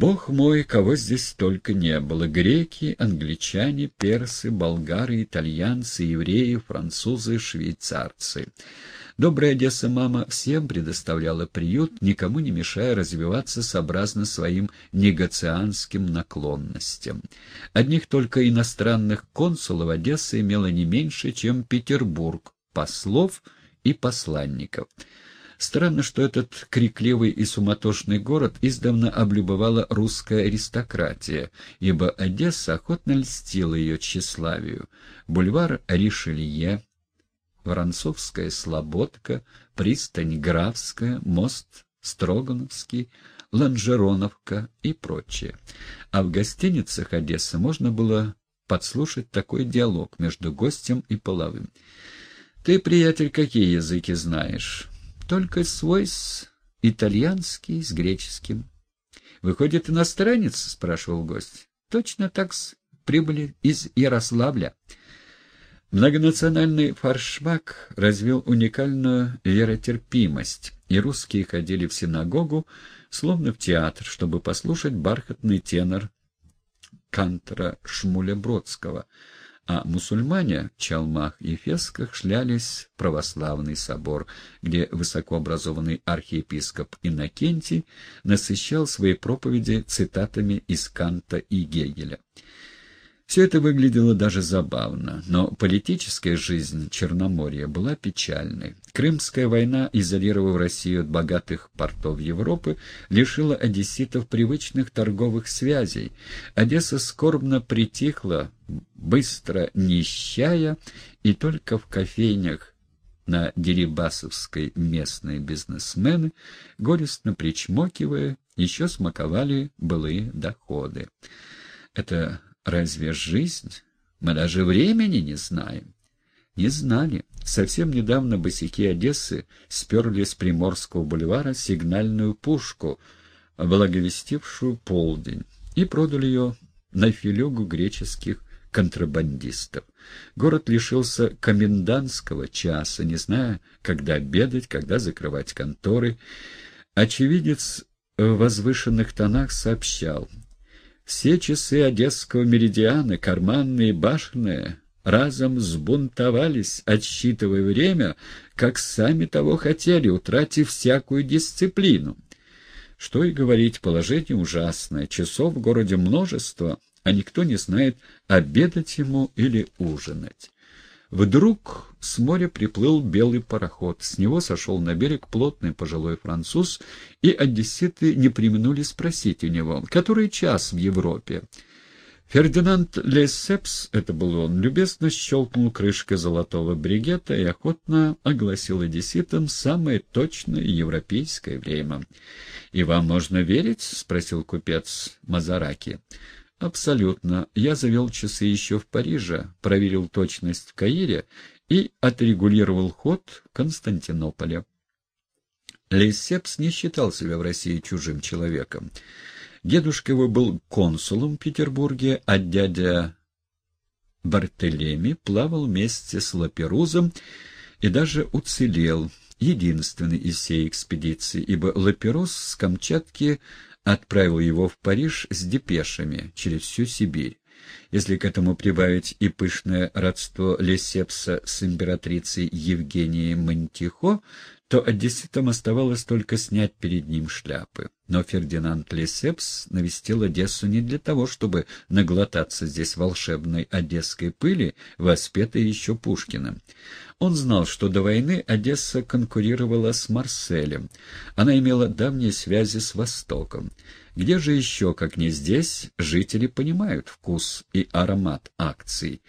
Бог мой, кого здесь только не было. Греки, англичане, персы, болгары, итальянцы, евреи, французы, швейцарцы. Добрая Одесса-мама всем предоставляла приют, никому не мешая развиваться сообразно своим негацианским наклонностям. Одних только иностранных консулов Одесса имела не меньше, чем Петербург, послов и посланников. Странно, что этот крикливый и суматошный город издавна облюбовала русская аристократия, ибо Одесса охотно льстила ее тщеславию. Бульвар Ришелье, Воронцовская Слободка, пристань Графская, мост Строгановский, Ланжероновка и прочее. А в гостиницах Одессы можно было подслушать такой диалог между гостем и половым. «Ты, приятель, какие языки знаешь?» Только свой с итальянский, с греческим. — Выходит, иностранец? — спрашивал гость. — Точно так с прибыли из Ярославля. Многонациональный фаршмак развил уникальную веротерпимость, и русские ходили в синагогу, словно в театр, чтобы послушать бархатный тенор кантора Шмуля Бродского — а мусульмане в чалмах и фесках шлялись в православный собор, где высокообразованный архиепископ Иннокентий насыщал свои проповеди цитатами из Канта и Гегеля. Все это выглядело даже забавно, но политическая жизнь Черноморья была печальной. Крымская война, изолировав Россию от богатых портов Европы, лишила одесситов привычных торговых связей. Одесса скорбно притихла, быстро нищая, и только в кофейнях на Дерибасовской местные бизнесмены, горестно причмокивая, еще смаковали былые доходы. Это Разве жизнь? Мы даже времени не знаем. Не знали. Совсем недавно босяки Одессы сперли с Приморского бульвара сигнальную пушку, благовестившую полдень, и продали ее на филюгу греческих контрабандистов. Город лишился комендантского часа, не зная, когда обедать, когда закрывать конторы. Очевидец в возвышенных тонах сообщал — все часы Одесского меридиана, карманные и башенные, разом сбунтовались, отсчитывая время, как сами того хотели, утратив всякую дисциплину. Что и говорить, положение ужасное, часов в городе множество, а никто не знает, обедать ему или ужинать. Вдруг с моря приплыл белый пароход. С него сошел на берег плотный пожилой француз, и одесситы не применули спросить у него, который час в Европе. Фердинанд Лессепс, это был он, любезно щелкнул крышкой золотого бригета и охотно огласил одесситам самое точное европейское время. — И вам можно верить? — спросил купец Мазараки. Абсолютно. Я завел часы еще в Париже, проверил точность в Каире и отрегулировал ход в Константинополе. Лесепс не считал себя в России чужим человеком. Дедушка его был консулом в Петербурге, а дядя Бартелеми плавал вместе с Лаперузом и даже уцелел, единственный из всей экспедиции, ибо Лаперуз с Камчатки отправил его в Париж с депешами через всю Сибирь. Если к этому прибавить и пышное родство Лесепса с императрицей Евгенией Монтихо, то одесситам оставалось только снять перед ним шляпы. Но Фердинанд Лесепс навестил Одессу не для того, чтобы наглотаться здесь волшебной одесской пыли, воспетой еще Пушкиным. Он знал, что до войны Одесса конкурировала с Марселем. Она имела давние связи с Востоком. Где же еще, как не здесь, жители понимают вкус и аромат акций?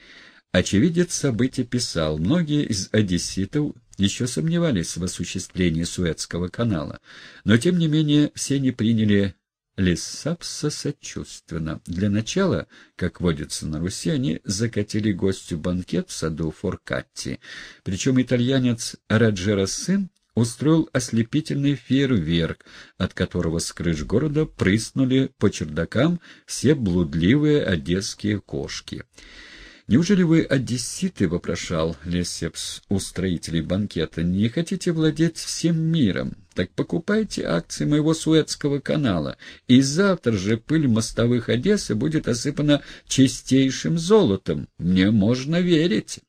Очевидец событий писал, многие из одесситов еще сомневались в осуществлении Суэцкого канала, но тем не менее все не приняли Лиссапса сочувственно. Для начала, как водится на Руси, они закатили гостю банкет в саду Форкатти, причем итальянец Раджера сын устроил ослепительный фейерверк, от которого с крыш города прыснули по чердакам все блудливые одесские кошки. «Неужели вы одесситы?» — вопрошал Лесепс у строителей банкета. «Не хотите владеть всем миром? Так покупайте акции моего Суэцкого канала, и завтра же пыль мостовых Одессы будет осыпана чистейшим золотом. Мне можно верить».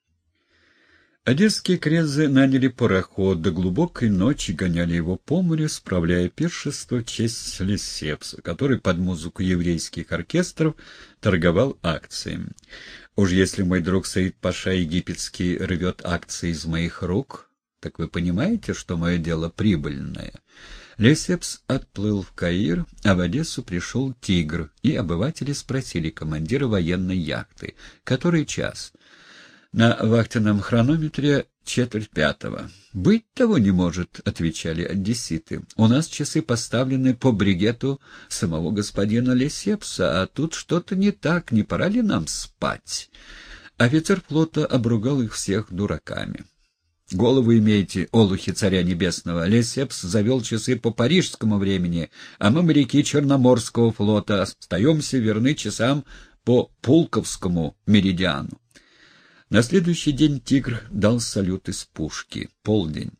Одесские крезы наняли пароход, до глубокой ночи гоняли его по морю, справляя пиршество в честь Лисепса, который под музыку еврейских оркестров торговал акциями. Уж если мой друг Саид Паша египетский рвет акции из моих рук, так вы понимаете, что мое дело прибыльное. Лесепс отплыл в Каир, а в Одессу пришел «Тигр», и обыватели спросили командира военной яхты, который час — на вахтенном хронометре четверть пятого. «Быть того не может», — отвечали одесситы. «У нас часы поставлены по бригету самого господина Лесепса, а тут что-то не так, не пора ли нам спать?» Офицер флота обругал их всех дураками. «Голову имеете, олухи царя небесного. Лесепс завел часы по парижскому времени, а мы, моряки Черноморского флота, остаемся верны часам по Пулковскому меридиану. На следующий день «Тигр» дал салют из пушки. Полдень.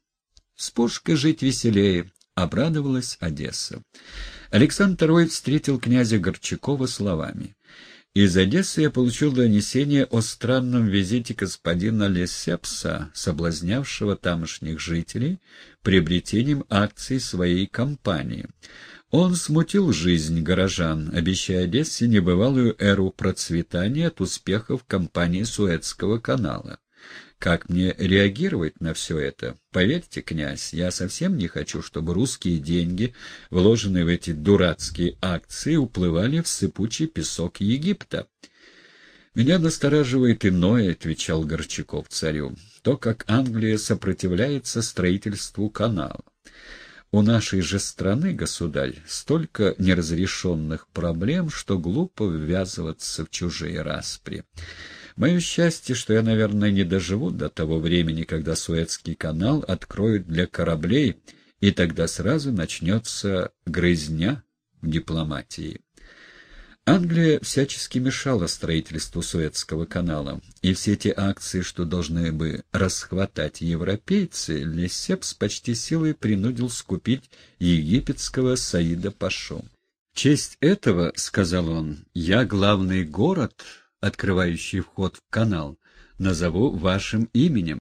С пушкой жить веселее, обрадовалась Одесса. Александр II встретил князя Горчакова словами. Из Одессы я получил донесение о странном визите господина Лесепса, соблазнявшего тамошних жителей приобретением акций своей компании. Он смутил жизнь горожан, обещая Одессе небывалую эру процветания от успехов компании Суэцкого канала. Как мне реагировать на все это? Поверьте, князь, я совсем не хочу, чтобы русские деньги, вложенные в эти дурацкие акции, уплывали в сыпучий песок Египта. «Меня настораживает иное», — отвечал Горчаков царю, — «то, как Англия сопротивляется строительству канала. У нашей же страны, государь, столько неразрешенных проблем, что глупо ввязываться в чужие распри. Мое счастье, что я, наверное, не доживу до того времени, когда Суэцкий канал откроют для кораблей, и тогда сразу начнется грызня в дипломатии. Англия всячески мешала строительству Суэцкого канала, и все эти акции, что должны бы расхватать европейцы, Лесепс почти силой принудил скупить египетского Саида Пашу. «В честь этого, — сказал он, — я главный город, открывающий вход в канал, назову вашим именем.